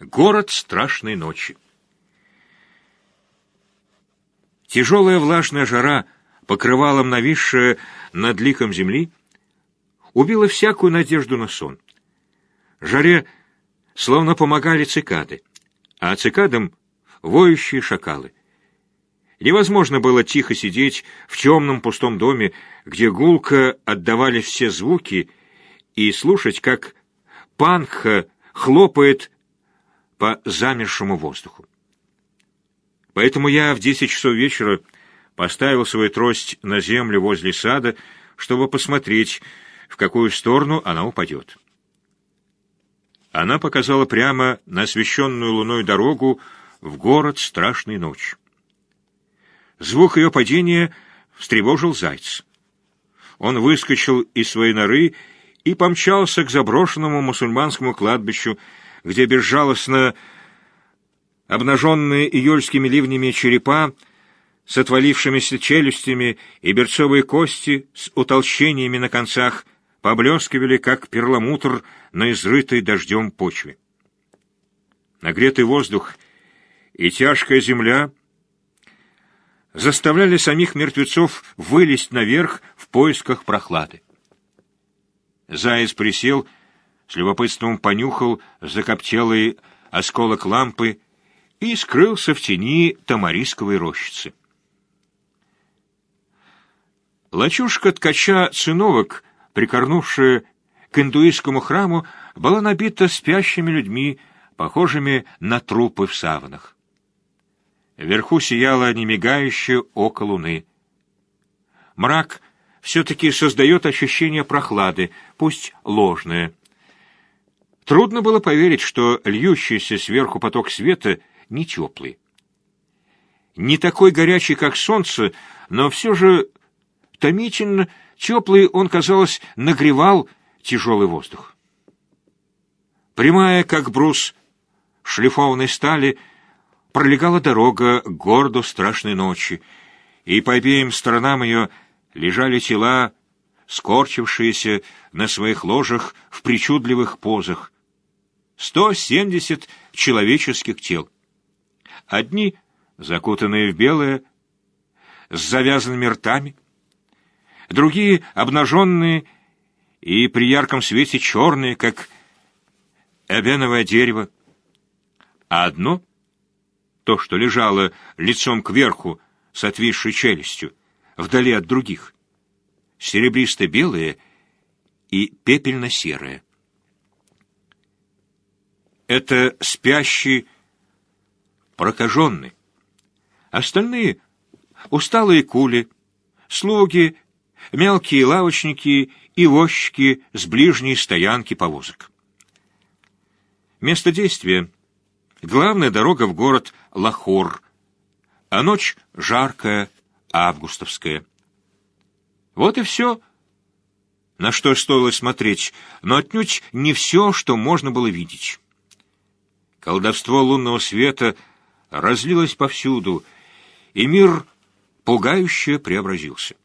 Город страшной ночи. Тяжелая влажная жара, покрывалом нависшая над ликом земли, убила всякую надежду на сон. Жаре словно помогали цикады, а цикадам — воющие шакалы. Невозможно было тихо сидеть в темном пустом доме, где гулко отдавались все звуки, и слушать, как панха хлопает по замершему воздуху. Поэтому я в десять часов вечера поставил свою трость на землю возле сада, чтобы посмотреть, в какую сторону она упадет. Она показала прямо на освещенную луной дорогу в город страшной ночи. Звук ее падения встревожил зайц. Он выскочил из своей норы и помчался к заброшенному мусульманскому кладбищу, где безжалостно обнаженные июльскими ливнями черепа с отвалившимися челюстями и берцовые кости с утолщениями на концах поблескивали, как перламутр на изрытой дождем почве. Нагретый воздух и тяжкая земля заставляли самих мертвецов вылезть наверх в поисках прохлады. Заяц присел, с любопытством понюхал закоптелый осколок лампы и скрылся в тени тамарисковой рощицы. Лачушка ткача циновок, прикорнувшая к индуистскому храму, была набита спящими людьми, похожими на трупы в саванах. Вверху сияло немигающее око луны. Мрак все-таки создает ощущение прохлады, пусть ложное. Трудно было поверить, что льющийся сверху поток света не теплый. Не такой горячий, как солнце, но все же томительно теплый он, казалось, нагревал тяжелый воздух. Прямая, как брус шлифованной стали, пролегала дорога к городу страшной ночи, и по обеим сторонам ее лежали тела, скорчившиеся на своих ложах в причудливых позах. Сто семьдесят человеческих тел. Одни, закутанные в белое, с завязанными ртами, другие, обнаженные и при ярком свете черные, как эбеновое дерево, а одно то, что лежало лицом кверху с отвисшей челюстью, вдали от других, серебристо-белое и пепельно-серое. Это спящий прокаженный. Остальные — усталые кули, слуги, мелкие лавочники и возчики с ближней стоянки повозок. Место действия — главная дорога в город Лахор, а ночь жаркая, августовская. Вот и все, на что стоило смотреть, но отнюдь не все, что можно было видеть. Колдовство лунного света разлилось повсюду, и мир пугающе преобразился.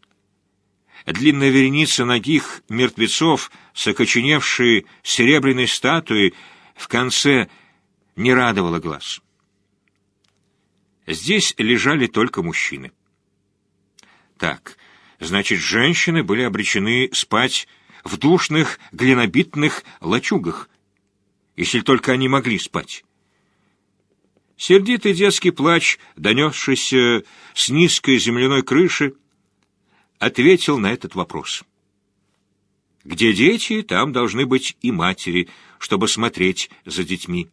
Длинная вереница ногих мертвецов с окоченевшей серебряной статуей в конце не радовала глаз. Здесь лежали только мужчины. Так, значит, женщины были обречены спать в душных глинобитных лачугах, если только они могли спать. Сердитый детский плач, донесшийся с низкой земляной крыши, ответил на этот вопрос. Где дети, там должны быть и матери, чтобы смотреть за детьми.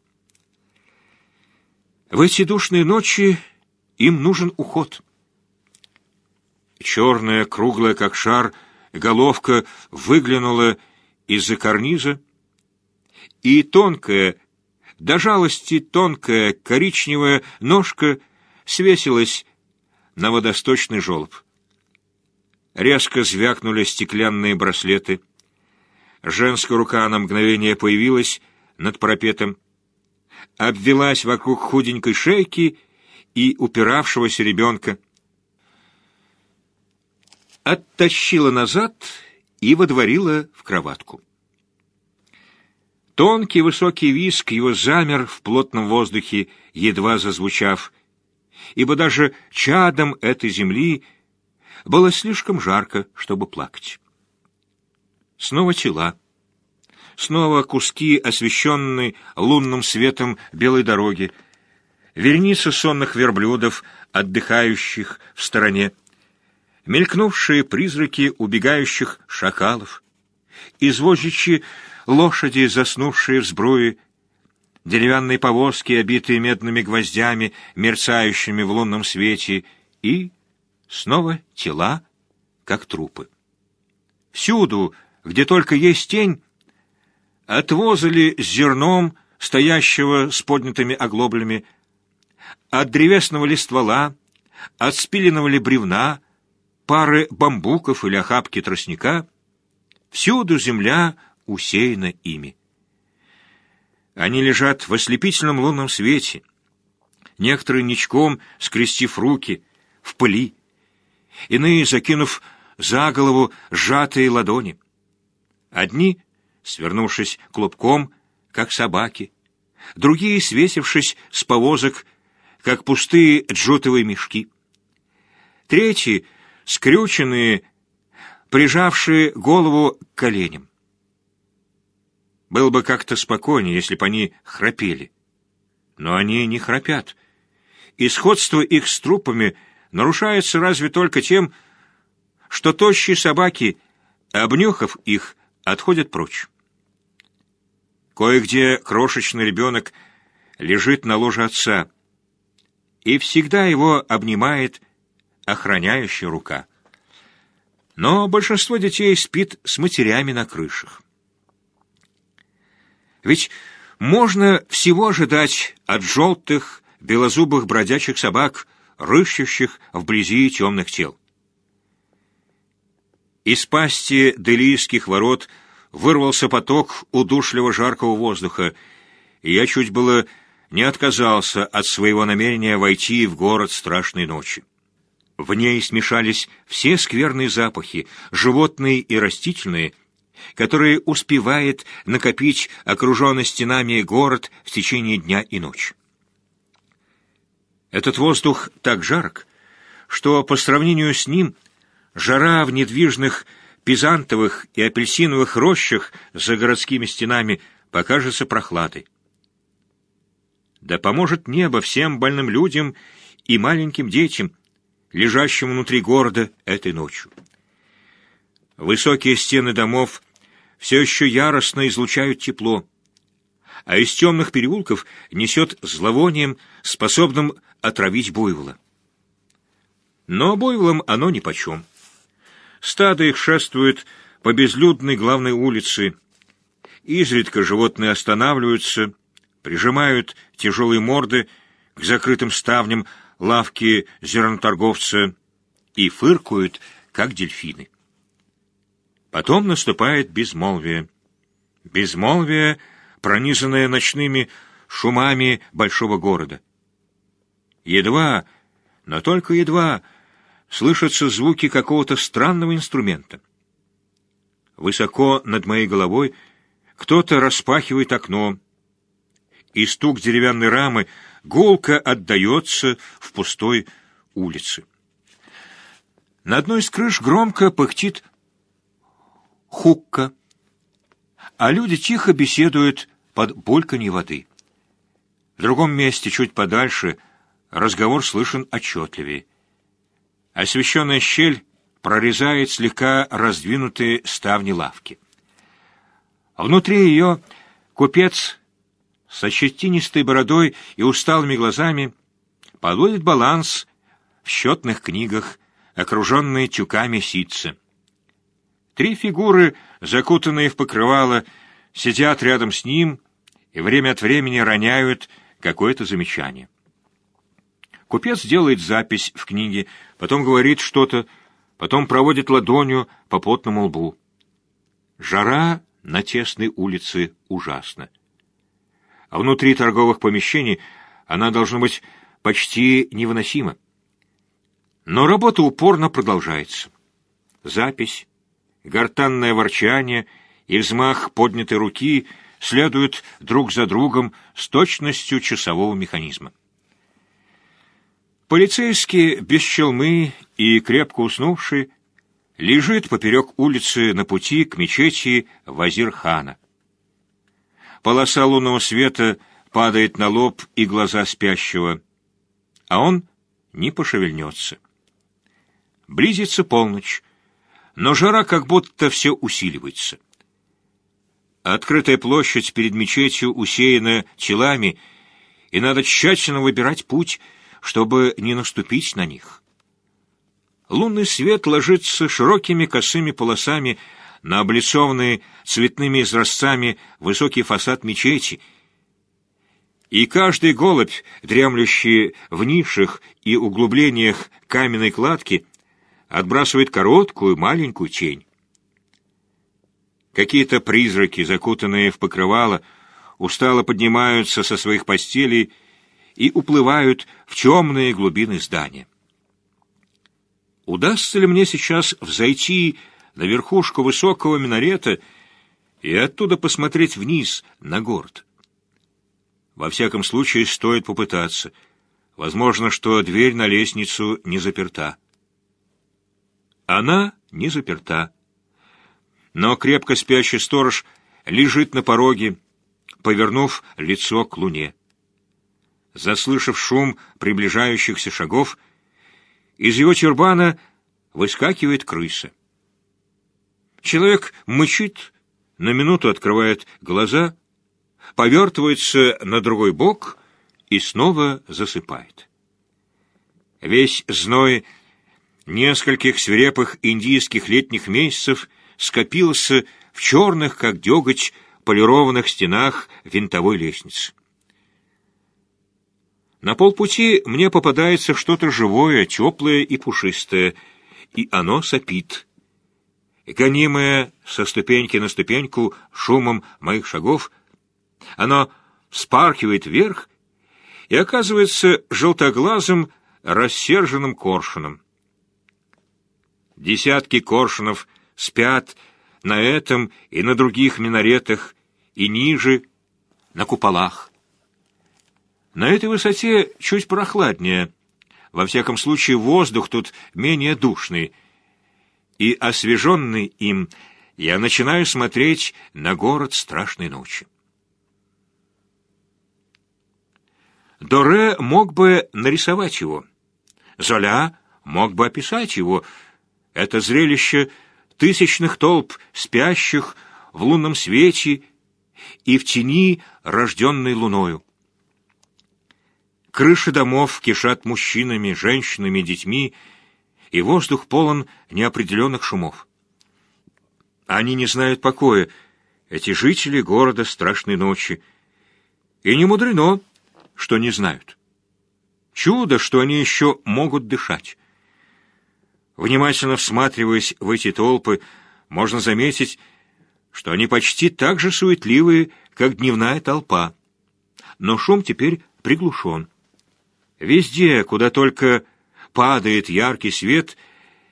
В эти душные ночи им нужен уход. Черная, круглая, как шар, головка выглянула из-за карниза, и тонкая, до жалости тонкая коричневая ножка свесилась на водосточный желоб. Резко звякнули стеклянные браслеты. Женская рука на мгновение появилась над пропетом обвелась вокруг худенькой шейки и упиравшегося ребенка, оттащила назад и водворила в кроватку. Тонкий высокий виск его замер в плотном воздухе, едва зазвучав, ибо даже чадом этой земли было слишком жарко, чтобы плакать. Снова тела. Снова куски, освещенные лунным светом белой дороги, верница сонных верблюдов, отдыхающих в стороне, мелькнувшие призраки убегающих шакалов, извозчичьи лошади, заснувшие в сбруе, деревянные повозки, обитые медными гвоздями, мерцающими в лунном свете, и снова тела, как трупы. Всюду, где только есть тень, отвозали с зерном, стоящего с поднятыми оглоблями, от древесного ли ствола, от спиленного ли бревна, пары бамбуков или охапки тростника, всюду земля усеяна ими. Они лежат в ослепительном лунном свете, некоторые ничком, скрестив руки, в пыли, иные закинув за голову сжатые ладони. Одни, свернувшись клубком, как собаки, другие, свесившись с повозок, как пустые джутовые мешки. Третьи, скрюченные, прижавшие голову к коленям. Было бы как-то спокойнее, если бы они храпели. Но они не храпят. И сходство их с трупами нарушается разве только тем, что тощие собаки, обнюхав их, отходят прочь. Кое-где крошечный ребенок лежит на ложе отца, и всегда его обнимает охраняющая рука. Но большинство детей спит с матерями на крышах. Ведь можно всего ожидать от желтых, белозубых бродячих собак, рыщущих вблизи темных тел. Из пасти делийских ворот вырвался поток удушливо жаркого воздуха, и я чуть было не отказался от своего намерения войти в город страшной ночи. В ней смешались все скверные запахи, животные и растительные, которые успевает накопить окруженный стенами город в течение дня и ночи. Этот воздух так жарок, что по сравнению с ним жара в недвижных пизантовых и апельсиновых рощах за городскими стенами покажется прохладой. Да поможет небо всем больным людям и маленьким детям, лежащим внутри города этой ночью. Высокие стены домов все еще яростно излучают тепло, а из темных переулков несет зловонием, способным отравить буйвола. Но буйволам оно нипочем. Стадо их шествует по безлюдной главной улице. Изредка животные останавливаются, прижимают тяжелые морды к закрытым ставням лавки зерноторговца и фыркают, как дельфины. Потом наступает безмолвие. Безмолвие, пронизанное ночными шумами большого города. Едва, но только едва, слышатся звуки какого-то странного инструмента. Высоко над моей головой кто-то распахивает окно, и стук деревянной рамы гулко отдается в пустой улице. На одной из крыш громко пыхтит хукка, а люди тихо беседуют под бульканье воды. В другом месте, чуть подальше, разговор слышен отчетливее. Освещенная щель прорезает слегка раздвинутые ставни лавки. Внутри ее купец со щетинистой бородой и усталыми глазами подводит баланс в счетных книгах, окруженные тюками ситца. Три фигуры, закутанные в покрывало, сидят рядом с ним и время от времени роняют какое-то замечание. Купец делает запись в книге, потом говорит что-то, потом проводит ладонью по потному лбу. Жара на тесной улице ужасна а внутри торговых помещений она должна быть почти невыносима. Но работа упорно продолжается. Запись, гортанное ворчание и взмах поднятой руки следуют друг за другом с точностью часового механизма. Полицейский без челмы и крепко уснувший лежит поперек улицы на пути к мечети Вазир-хана. Полоса лунного света падает на лоб и глаза спящего, а он не пошевельнется. Близится полночь, но жара как будто все усиливается. Открытая площадь перед мечетью усеяна телами, и надо тщательно выбирать путь, чтобы не наступить на них. Лунный свет ложится широкими косыми полосами на облицованный цветными изразцами высокий фасад мечети, и каждый голубь, дремлющий в нишах и углублениях каменной кладки, отбрасывает короткую маленькую тень. Какие-то призраки, закутанные в покрывало, устало поднимаются со своих постелей и уплывают в темные глубины здания. Удастся ли мне сейчас взойти на верхушку высокого минарета и оттуда посмотреть вниз на город? Во всяком случае, стоит попытаться. Возможно, что дверь на лестницу не заперта. Она не заперта. Но крепко спящий сторож лежит на пороге, повернув лицо к луне. Заслышав шум приближающихся шагов, из его тюрбана выскакивает крыса. Человек мычит, на минуту открывает глаза, повертывается на другой бок и снова засыпает. Весь зной нескольких свирепых индийских летних месяцев скопился в черных, как деготь, полированных стенах винтовой лестницы. На полпути мне попадается что-то живое, теплое и пушистое, и оно сопит. Гонимое со ступеньки на ступеньку шумом моих шагов, оно вспархивает вверх и оказывается желтоглазым, рассерженным коршуном. Десятки коршунов спят на этом и на других минаретах, и ниже, на куполах. На этой высоте чуть прохладнее. Во всяком случае, воздух тут менее душный. И, освеженный им, я начинаю смотреть на город страшной ночи. Доре мог бы нарисовать его. Золя мог бы описать его, это зрелище тысячных толп, спящих в лунном свете и в тени, рожденной луною. Крыши домов кишат мужчинами, женщинами, детьми, и воздух полон неопределенных шумов. Они не знают покоя, эти жители города страшной ночи. И не мудрено, что не знают. Чудо, что они еще могут дышать. Внимательно всматриваясь в эти толпы, можно заметить, что они почти так же суетливые, как дневная толпа. Но шум теперь приглушен. Везде, куда только падает яркий свет,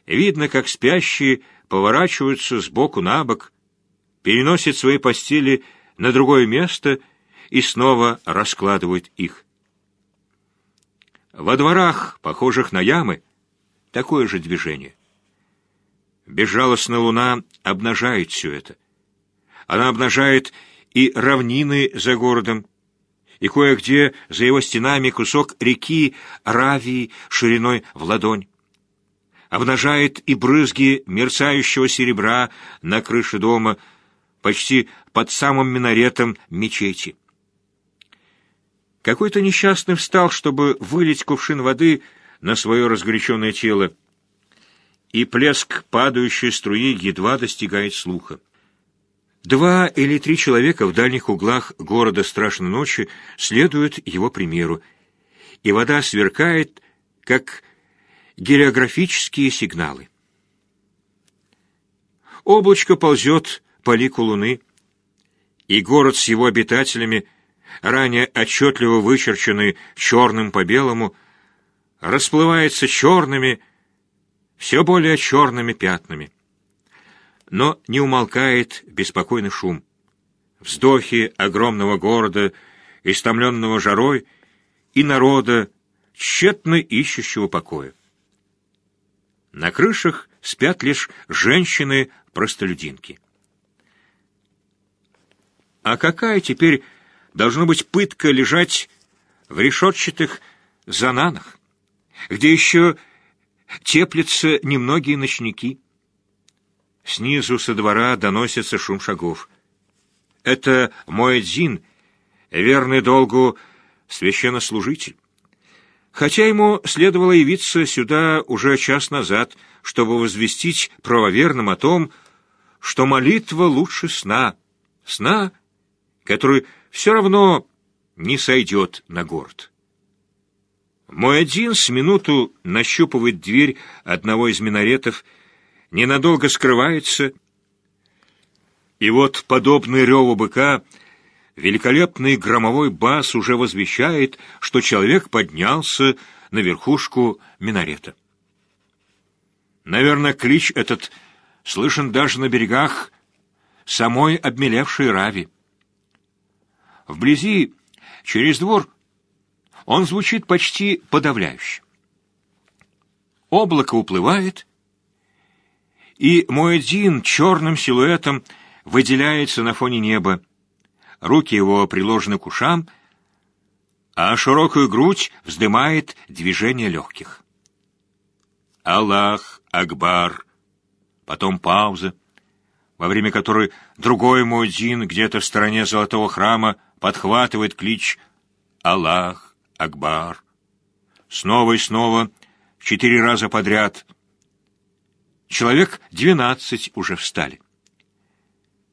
видно, как спящие поворачиваются с боку на бок, переносят свои постели на другое место и снова раскладывают их. Во дворах, похожих на ямы, Такое же движение. Безжалостная луна обнажает все это. Она обнажает и равнины за городом, и кое-где за его стенами кусок реки Равии шириной в ладонь. Обнажает и брызги мерцающего серебра на крыше дома, почти под самым минаретом мечети. Какой-то несчастный встал, чтобы вылить кувшин воды на свое разгоряченное тело, и плеск падающей струи едва достигает слуха. Два или три человека в дальних углах города страшной ночи следуют его примеру, и вода сверкает, как гелиографические сигналы. Облачко ползет по лику луны, и город с его обитателями, ранее отчетливо вычерченный черным по белому, расплывается черными, все более черными пятнами. Но не умолкает беспокойный шум. вздохи огромного города, истомленного жарой, и народа, тщетно ищущего покоя. На крышах спят лишь женщины-простолюдинки. А какая теперь должна быть пытка лежать в решетчатых зананах, где еще теплятся немногие ночники? Снизу со двора доносится шум шагов. Это мой Дзин, верный долгу священнослужитель. Хотя ему следовало явиться сюда уже час назад, чтобы возвестить правоверным о том, что молитва лучше сна, сна, который все равно не сойдет на город. Мой один с минуту нащупывает дверь одного из минаретов, ненадолго скрывается, и вот, подобный реву быка, великолепный громовой бас уже возвещает, что человек поднялся на верхушку минарета. Наверное, клич этот слышен даже на берегах самой обмелевшей Рави. Вблизи, через двор, он звучит почти подавляюще. Облако уплывает, и Моэдзин черным силуэтом выделяется на фоне неба. Руки его приложены к ушам, а широкую грудь вздымает движение легких. Аллах, Акбар. Потом пауза, во время которой другой Муэдзин где-то в стороне золотого храма подхватывает клич «Аллах, Акбар». Снова и снова, четыре раза подряд. Человек двенадцать уже встали.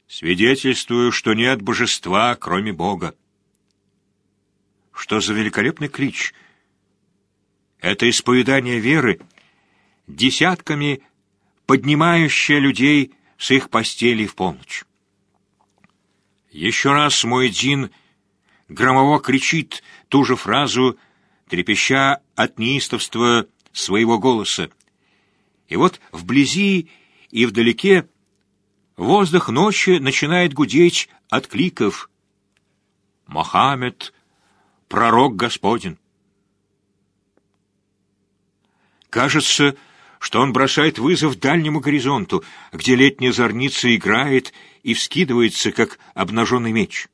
Свидетельствую, что нет божества, кроме Бога. Что за великолепный клич? Это исповедание веры, десятками поднимающее людей с их постелей в полночь. Еще раз мой Дин громово кричит ту же фразу, трепеща от неистовства своего голоса. И вот вблизи и вдалеке воздух ночи начинает гудеть от кликов. «Мохаммед, пророк Господень!» Кажется, что он бросает вызов дальнему горизонту, где летняя зорница играет и вскидывается, как обнаженный меч.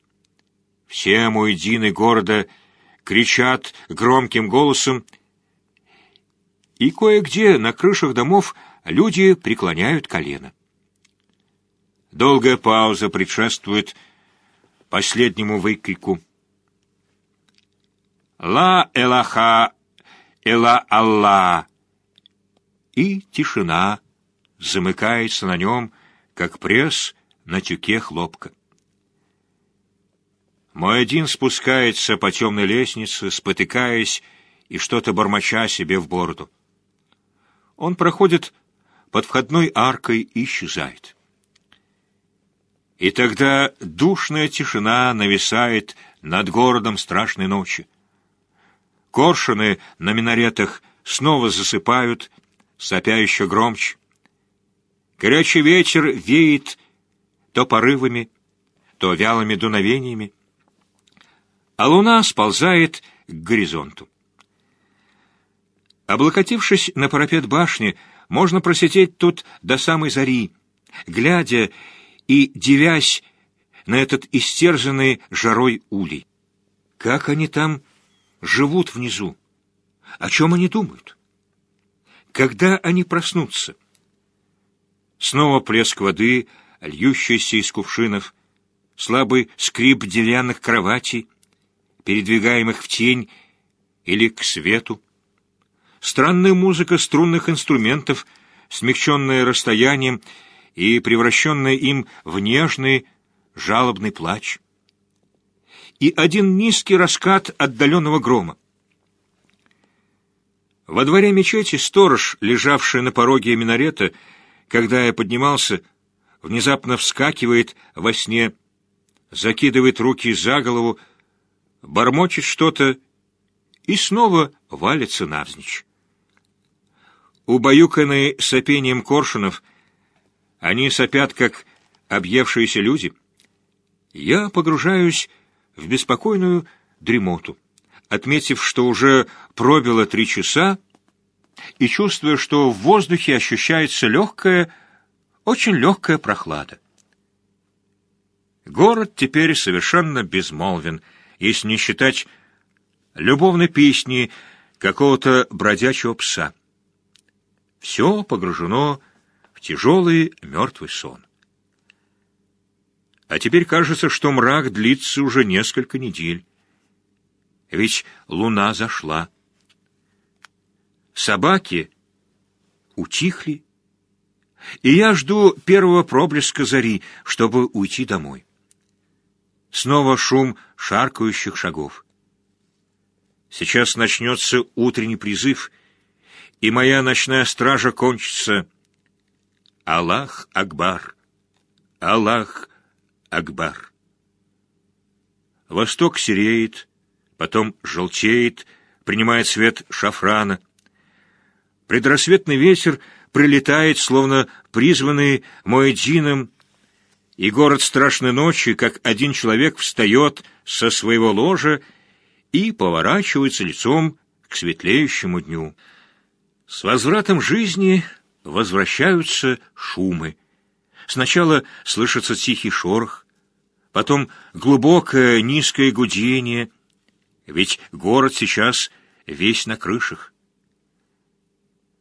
Все муэдины города кричат громким голосом, и кое-где на крышах домов люди преклоняют колено. Долгая пауза предшествует последнему выкрику. «Ла Элаха Эла Аллах!» и тишина замыкается на нем, как пресс на тюке хлопка. Мой один спускается по темной лестнице, спотыкаясь и что-то бормоча себе в бороду. Он проходит под входной аркой и исчезает. И тогда душная тишина нависает над городом страшной ночи. Коршуны на минаретах снова засыпают, сопя еще громче. Горячий ветер веет то порывами, то вялыми дуновениями, а луна сползает к горизонту. Облокотившись на парапет башни, можно просидеть тут до самой зари, глядя и девясь на этот истерзанный жарой улей. Как они там живут внизу? О чем они думают? Когда они проснутся? Снова плеск воды, льющийся из кувшинов, слабый скрип деревянных кроватей, передвигаемых в тень или к свету, странная музыка струнных инструментов, смягченная расстоянием и превращенная им в нежный, жалобный плач. И один низкий раскат отдаленного грома. Во дворе мечети сторож, лежавший на пороге минарета, когда я поднимался, внезапно вскакивает во сне, закидывает руки за голову, бормочет что-то и снова валится навзничь. Убаюканные сопением коршунов, они сопят, как объевшиеся люди. я погружаюсь в беспокойную дремоту, отметив, что уже пробило три часа, и чувствуя, что в воздухе ощущается легкая, очень легкая прохлада. Город теперь совершенно безмолвен, если не считать любовной песни какого-то бродячего пса. Все погружено в тяжелый мертвый сон. А теперь кажется, что мрак длится уже несколько недель. Ведь луна зашла. Собаки утихли, и я жду первого проблеска зари, чтобы уйти домой. Снова шум шаркающих шагов. Сейчас начнется утренний призыв, и моя ночная стража кончится. Аллах Акбар! Аллах Акбар! Восток сереет, потом желтеет, принимает цвет шафрана. Предрассветный ветер прилетает, словно призванный Моэдином, и город страшной ночи, как один человек, встает со своего ложа и поворачивается лицом к светлеющему дню. С возвратом жизни возвращаются шумы. Сначала слышится тихий шорох, потом глубокое низкое гудение, ведь город сейчас весь на крышах.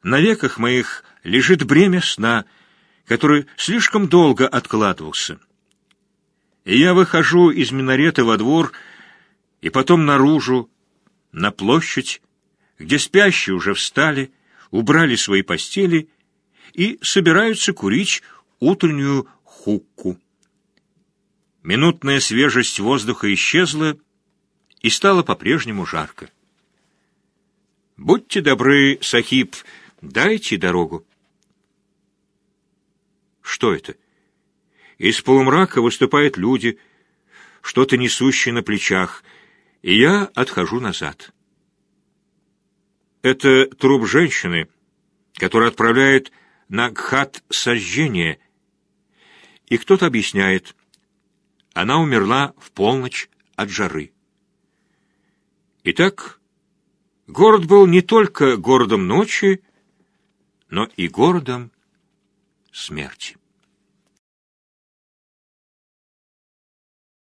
На веках моих лежит бремя сна — который слишком долго откладывался. И я выхожу из минарета во двор и потом наружу, на площадь, где спящие уже встали, убрали свои постели и собираются курить утреннюю хукку. Минутная свежесть воздуха исчезла, и стало по-прежнему жарко. «Будьте добры, Сахиб, дайте дорогу». Что это? Из полумрака выступают люди, что-то несущее на плечах, и я отхожу назад. Это труп женщины, который отправляет на гхат сожжение, и кто-то объясняет, она умерла в полночь от жары. Итак, город был не только городом ночи, но и городом смерти.